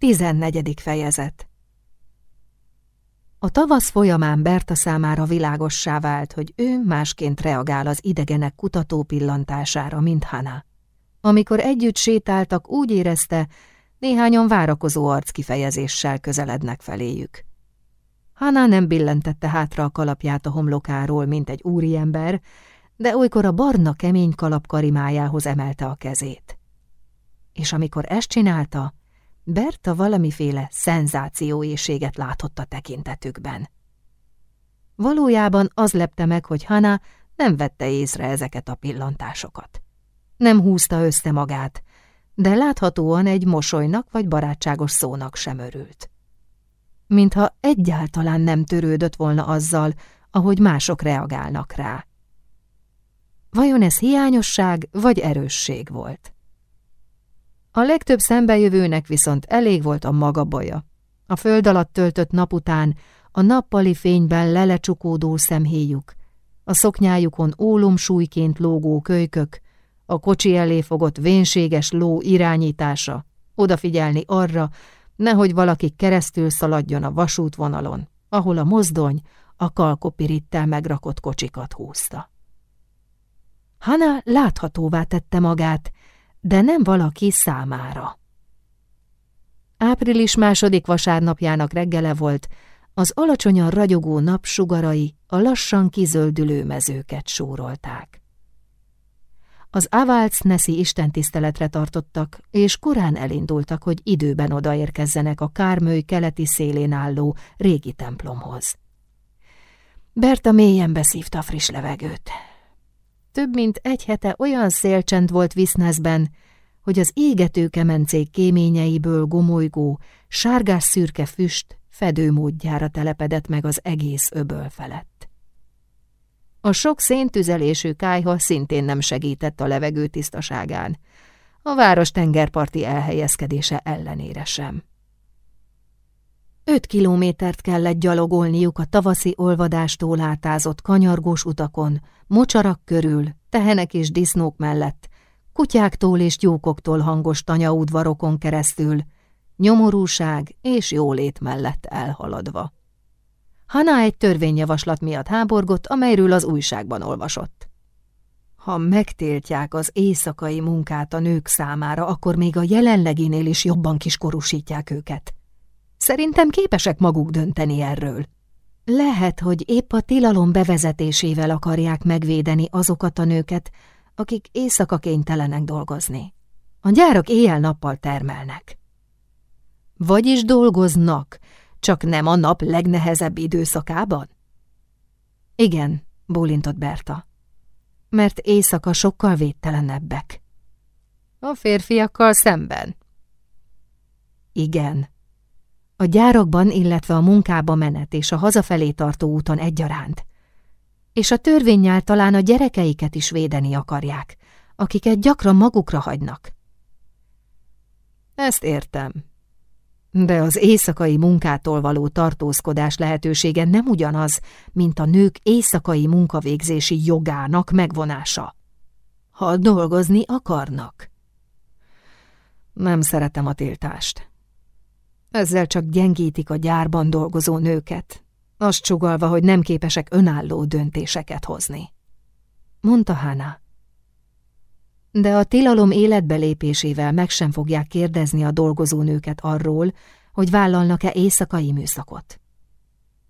Tizennegyedik fejezet A tavasz folyamán Berta számára világossá vált, hogy ő másként reagál az idegenek kutató pillantására, mint Hana. Amikor együtt sétáltak, úgy érezte, néhányan várakozó arckifejezéssel közelednek feléjük. Hana nem billentette hátra a kalapját a homlokáról, mint egy úriember, de olykor a barna kemény kalap karimájához emelte a kezét. És amikor ezt csinálta, Berta valamiféle szenzációészséget látott a tekintetükben. Valójában az lepte meg, hogy Hana nem vette észre ezeket a pillantásokat. Nem húzta össze magát, de láthatóan egy mosolynak vagy barátságos szónak sem örült. Mintha egyáltalán nem törődött volna azzal, ahogy mások reagálnak rá. Vajon ez hiányosság vagy erősség volt? A legtöbb szembejövőnek viszont elég volt a maga baja. A föld alatt töltött nap után a nappali fényben lelecsukódó szemhéjuk, a szoknyájukon ólomsúlyként lógó kölykök, a kocsi elé fogott vénséges ló irányítása, odafigyelni arra, nehogy valaki keresztül szaladjon a vasútvonalon, ahol a mozdony a kalkopirittel megrakott kocsikat húzta. Hana láthatóvá tette magát, de nem valaki számára. Április második vasárnapjának reggele volt, az alacsonyan ragyogó nap sugarai a lassan kizöldülő mezőket súrolták. Az Avalc-Neszi istentiszteletre tartottak, és korán elindultak, hogy időben odaérkezzenek a Kármőj keleti szélén álló régi templomhoz. Berta mélyen beszívta a friss levegőt. Több mint egy hete olyan szélcsend volt Viszneszben, hogy az égető kemencék kéményeiből gomolygó, sárgás-szürke füst fedőmódjára telepedett meg az egész öböl felett. A sok széntüzelésű kájha szintén nem segített a levegő tisztaságán, a város tengerparti elhelyezkedése ellenére sem. Öt kilométert kellett gyalogolniuk a tavaszi olvadástól átázott kanyargós utakon, mocsarak körül, tehenek és disznók mellett, kutyáktól és tyúkoktól hangos tanyaudvarokon keresztül, nyomorúság és jólét mellett elhaladva. Hana egy törvényjavaslat miatt háborgott, amelyről az újságban olvasott. Ha megtiltják az éjszakai munkát a nők számára, akkor még a jelenleginél is jobban kiskorúsítják őket. Szerintem képesek maguk dönteni erről. Lehet, hogy épp a tilalom bevezetésével akarják megvédeni azokat a nőket, akik éjszaka kénytelenek dolgozni. A gyárak éjjel-nappal termelnek. Vagyis dolgoznak, csak nem a nap legnehezebb időszakában? Igen, bólintott Berta. Mert éjszaka sokkal védtelenebbek. A férfiakkal szemben? Igen, a gyárakban, illetve a munkába menet és a hazafelé tartó úton egyaránt. És a törvényel talán a gyerekeiket is védeni akarják, akiket gyakran magukra hagynak. Ezt értem. De az éjszakai munkától való tartózkodás lehetősége nem ugyanaz, mint a nők éjszakai munkavégzési jogának megvonása. Ha dolgozni akarnak. Nem szeretem a tiltást. Ezzel csak gyengítik a gyárban dolgozó nőket, azt csugalva, hogy nem képesek önálló döntéseket hozni. Mondta Hana. De a tilalom életbelépésével meg sem fogják kérdezni a dolgozó nőket arról, hogy vállalnak-e éjszakai műszakot.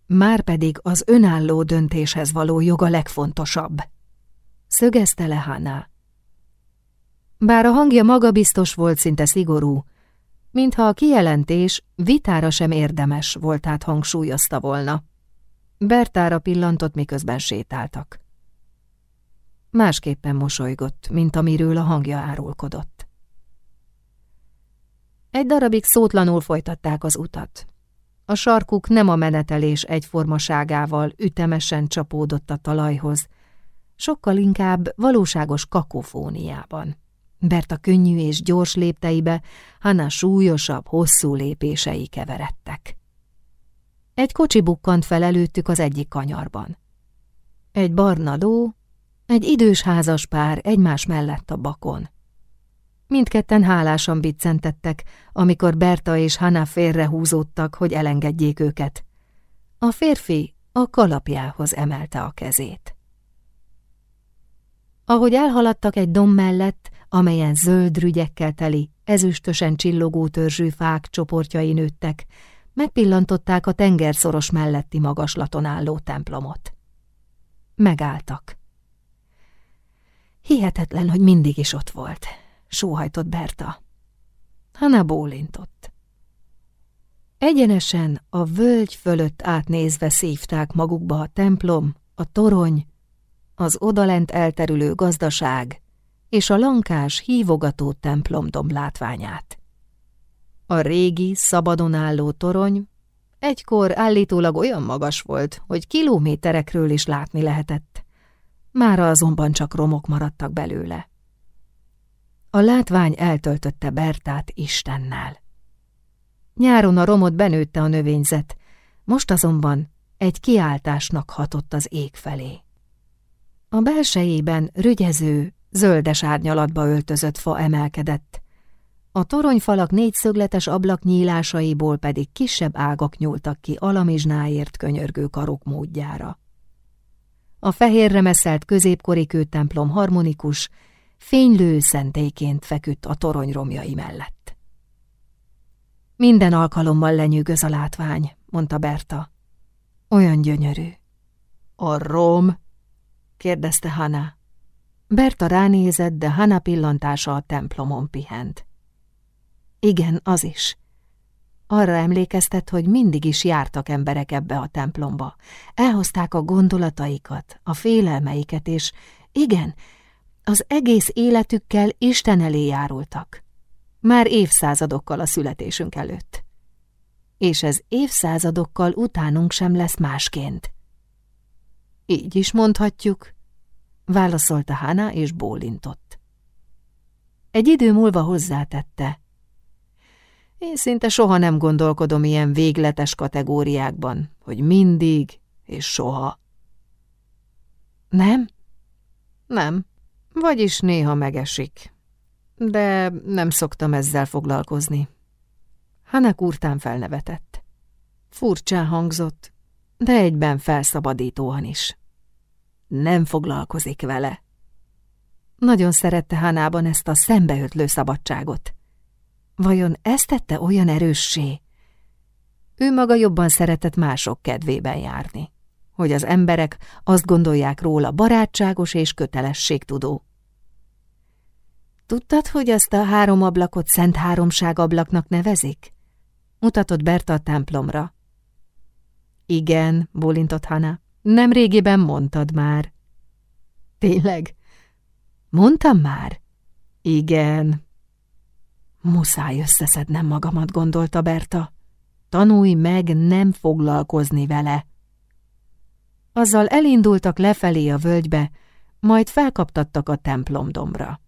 Márpedig az önálló döntéshez való joga legfontosabb. Szögezte le Hana. Bár a hangja magabiztos volt, szinte szigorú, mintha a kijelentés vitára sem érdemes voltát hangsúlyozta volna. Bertára pillantott, miközben sétáltak. Másképpen mosolygott, mint amiről a hangja árulkodott. Egy darabig szótlanul folytatták az utat. A sarkuk nem a menetelés egyformaságával ütemesen csapódott a talajhoz, sokkal inkább valóságos kakofóniában. Berta könnyű és gyors lépteibe, Hanna súlyosabb, hosszú lépései keveredtek. Egy kocsi bukkant fel előttük az egyik kanyarban. Egy barna ló, egy idős házas pár egymás mellett a bakon. Mindketten hálásan biccentettek, amikor Berta és Hanna félrehúzódtak, hogy elengedjék őket. A férfi a kalapjához emelte a kezét. Ahogy elhaladtak egy dom mellett, amelyen zöld rügyekkel teli, ezüstösen csillogó törzsű fák csoportjai nőttek, megpillantották a tengerszoros melletti magaslaton álló templomot. Megálltak. Hihetetlen, hogy mindig is ott volt, sóhajtott Berta. Hanna bólintott. Egyenesen a völgy fölött átnézve szívták magukba a templom, a torony, az odalent elterülő gazdaság és a lankás, hívogató templomdom látványát. A régi, szabadon álló torony egykor állítólag olyan magas volt, hogy kilométerekről is látni lehetett. Mára azonban csak romok maradtak belőle. A látvány eltöltötte Bertát Istennel. Nyáron a romot benőtte a növényzet, most azonban egy kiáltásnak hatott az ég felé. A belsejében rügyező, zöldes árnyalatba öltözött fa emelkedett, a toronyfalak négyszögletes ablak nyílásaiból pedig kisebb ágak nyúltak ki alamizsnáért könyörgő karok módjára. A fehérre meszelt középkori kőtemplom harmonikus, fénylő szentélyként feküdt a torony romjai mellett. Minden alkalommal lenyűgöz a látvány, mondta Berta. Olyan gyönyörű. A rom? kérdezte Hana. Berta ránézett, de Hana pillantása a templomon pihent. Igen, az is. Arra emlékeztet, hogy mindig is jártak emberek ebbe a templomba. Elhozták a gondolataikat, a félelmeiket, és igen, az egész életükkel Isten elé járultak. Már évszázadokkal a születésünk előtt. És ez évszázadokkal utánunk sem lesz másként. Így is mondhatjuk, válaszolta Hana és bólintott. Egy idő múlva hozzátette. Én szinte soha nem gondolkodom ilyen végletes kategóriákban, hogy mindig és soha. Nem? Nem. Vagyis néha megesik. De nem szoktam ezzel foglalkozni. Hanek úrtán felnevetett. Furcsán hangzott, de egyben felszabadítóan is. Nem foglalkozik vele. Nagyon szerette Hanában ezt a szembeötlő szabadságot. Vajon ezt tette olyan erőssé? Ő maga jobban szeretett mások kedvében járni, hogy az emberek azt gondolják róla barátságos és kötelességtudó. Tudtad, hogy azt a három ablakot Szent Háromság ablaknak nevezik? Mutatott Berta a templomra. Igen, bólintott Hana. Nem régiben mondtad már. Tényleg? Mondtam már? Igen, Muszáj összeszednem magamat, gondolta Berta. Tanulj meg nem foglalkozni vele. Azzal elindultak lefelé a völgybe, majd felkaptattak a templomdomra.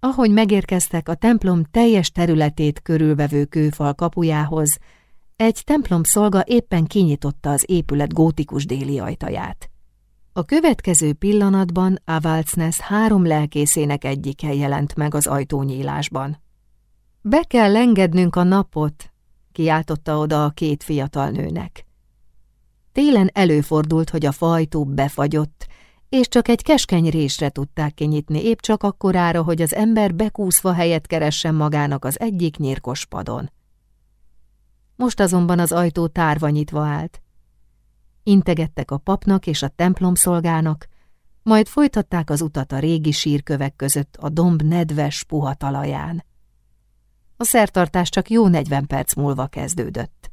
Ahogy megérkeztek a templom teljes területét körülvevő kőfal kapujához, egy templom szolga éppen kinyitotta az épület gótikus déli ajtaját. A következő pillanatban Avalcnes három lelkészének egyike jelent meg az ajtónyílásban. Be kell engednünk a napot, kiáltotta oda a két fiatal nőnek. Télen előfordult, hogy a fajtó befagyott, és csak egy keskeny résre tudták kinyitni, épp csak akkorára, hogy az ember bekúszva helyet keressen magának az egyik nyírkos padon. Most azonban az ajtó tárva nyitva állt. Integettek a papnak és a templom szolgának, majd folytatták az utat a régi sírkövek között a domb nedves, puha talaján. A szertartás csak jó negyven perc múlva kezdődött.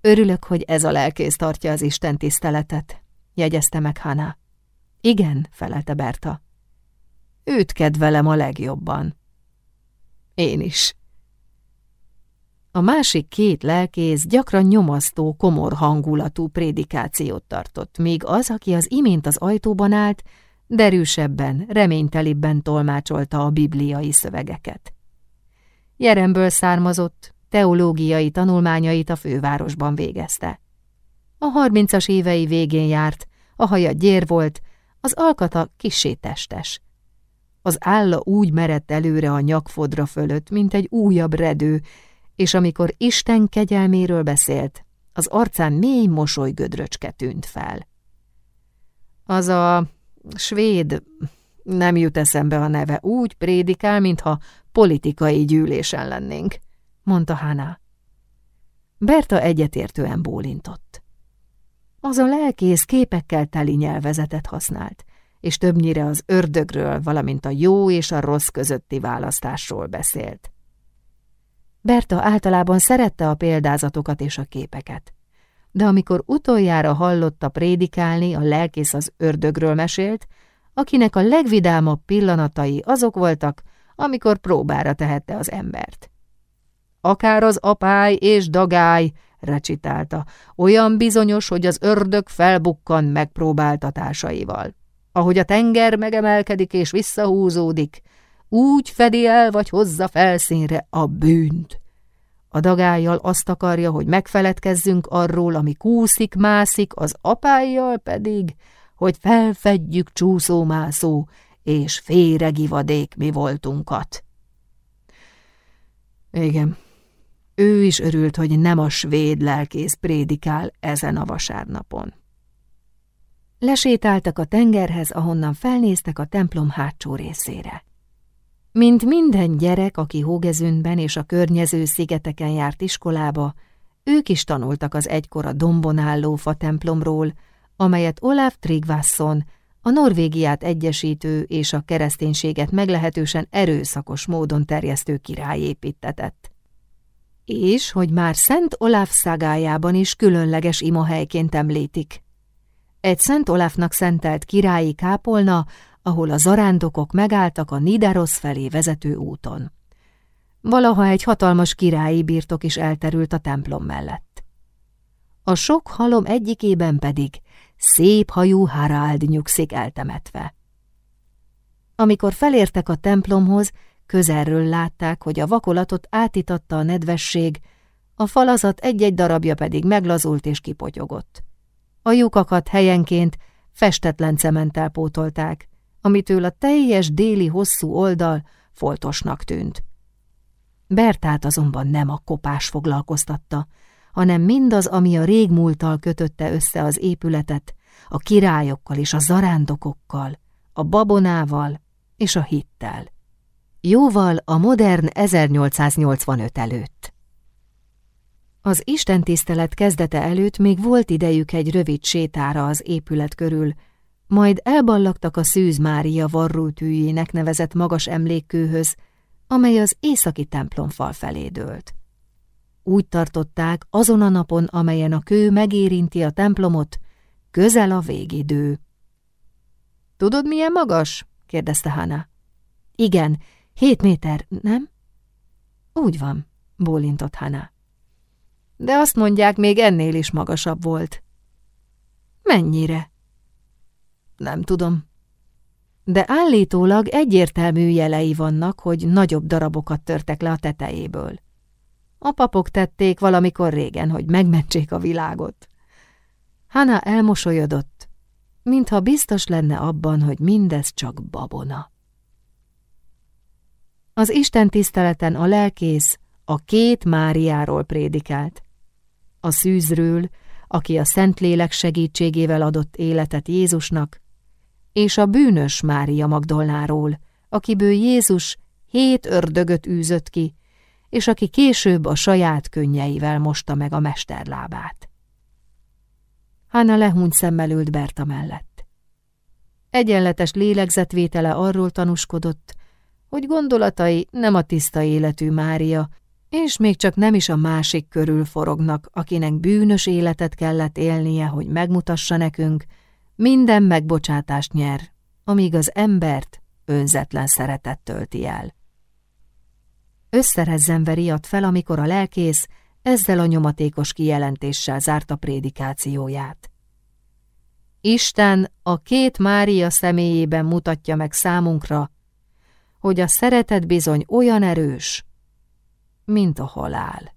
Örülök, hogy ez a lelkész tartja az Isten tiszteletet, jegyezte meg Hana. Igen, felelte Berta. Őt kedvelem a legjobban. Én is. A másik két lelkész gyakran nyomasztó, komor hangulatú prédikációt tartott, míg az, aki az imént az ajtóban állt, derűsebben, reménytelibben tolmácsolta a bibliai szövegeket. Jeremből származott, teológiai tanulmányait a fővárosban végezte. A harmincas évei végén járt, a haja gyér volt, az alkata kissé testes. Az álla úgy merett előre a nyakfodra fölött, mint egy újabb redő, és amikor Isten kegyelméről beszélt, az arcán mély mosoly gödröcske tűnt fel. Az a svéd, nem jut eszembe a neve, úgy prédikál, mintha politikai gyűlésen lennénk, mondta Hana. Berta egyetértően bólintott. Az a lelkész képekkel teli nyelvezetet használt, és többnyire az ördögről, valamint a jó és a rossz közötti választásról beszélt. Berta általában szerette a példázatokat és a képeket, de amikor utoljára hallotta prédikálni, a lelkész az ördögről mesélt, akinek a legvidámabb pillanatai azok voltak, amikor próbára tehette az embert. Akár az apály és dagály, recitálta, olyan bizonyos, hogy az ördög felbukkan megpróbáltatásaival. Ahogy a tenger megemelkedik és visszahúzódik, úgy fedi el vagy hozza felszínre a bűnt. A dagájjal azt akarja, hogy megfeledkezzünk arról, ami kúszik, mászik, az apájjal pedig, hogy felfedjük csúszómászó és féregivadék mi voltunkat. Igen, ő is örült, hogy nem a svéd lelkész prédikál ezen a vasárnapon. Lesétáltak a tengerhez, ahonnan felnéztek a templom hátsó részére. Mint minden gyerek, aki Hógezünben és a környező szigeteken járt iskolába, ők is tanultak az egykor a dombon álló fa templomról, amelyet Olaf Tryggvason, a Norvégiát egyesítő és a kereszténységet meglehetősen erőszakos módon terjesztő király építetett. És hogy már Szent Olaf szagájában is különleges imahelyként említik. Egy Szent Olafnak szentelt királyi kápolna, ahol a zarándokok megálltak a Nidaros felé vezető úton. Valaha egy hatalmas királyi birtok is elterült a templom mellett. A sok halom egyikében pedig szép hajú Harald nyugszik eltemetve. Amikor felértek a templomhoz, közelről látták, hogy a vakolatot átitatta a nedvesség, a falazat egy-egy darabja pedig meglazult és kipotyogott. A lyukakat helyenként festetlen cementtel pótolták, amitől a teljes déli hosszú oldal foltosnak tűnt. Bertát azonban nem a kopás foglalkoztatta, hanem mindaz, ami a régmúlttal kötötte össze az épületet, a királyokkal és a zarándokokkal, a babonával és a hittel. Jóval a modern 1885 előtt. Az istentisztelet kezdete előtt még volt idejük egy rövid sétára az épület körül, majd elballagtak a Szűz Mária varrultűjének nevezett magas emlékkőhöz, amely az északi templomfal felé dőlt. Úgy tartották, azon a napon, amelyen a kő megérinti a templomot, közel a végidő. Tudod, milyen magas? kérdezte Hana. Igen, hét méter, nem? Úgy van, bólintott Hana. De azt mondják, még ennél is magasabb volt. Mennyire? Nem tudom. De állítólag egyértelmű jelei vannak, hogy nagyobb darabokat törtek le a tetejéből. A papok tették valamikor régen, hogy megmentsék a világot. Hana elmosolyodott, mintha biztos lenne abban, hogy mindez csak babona. Az Isten tiszteleten a lelkész a két Máriáról prédikált. A szűzről, aki a Szentlélek segítségével adott életet Jézusnak, és a bűnös Mária Magdolnáról, akiből Jézus hét ördögöt űzött ki, és aki később a saját könnyeivel mosta meg a mesterlábát. Hanna lehúnyt szemmel ült Berta mellett. Egyenletes lélegzetvétele arról tanúskodott, hogy gondolatai nem a tiszta életű Mária, és még csak nem is a másik körül forognak, akinek bűnös életet kellett élnie, hogy megmutassa nekünk, minden megbocsátást nyer, amíg az embert önzetlen szeretet tölti el. Összerezzenve riadt fel, amikor a lelkész ezzel a nyomatékos kijelentéssel zárta prédikációját. Isten a két Mária személyében mutatja meg számunkra, hogy a szeretet bizony olyan erős, mint a halál.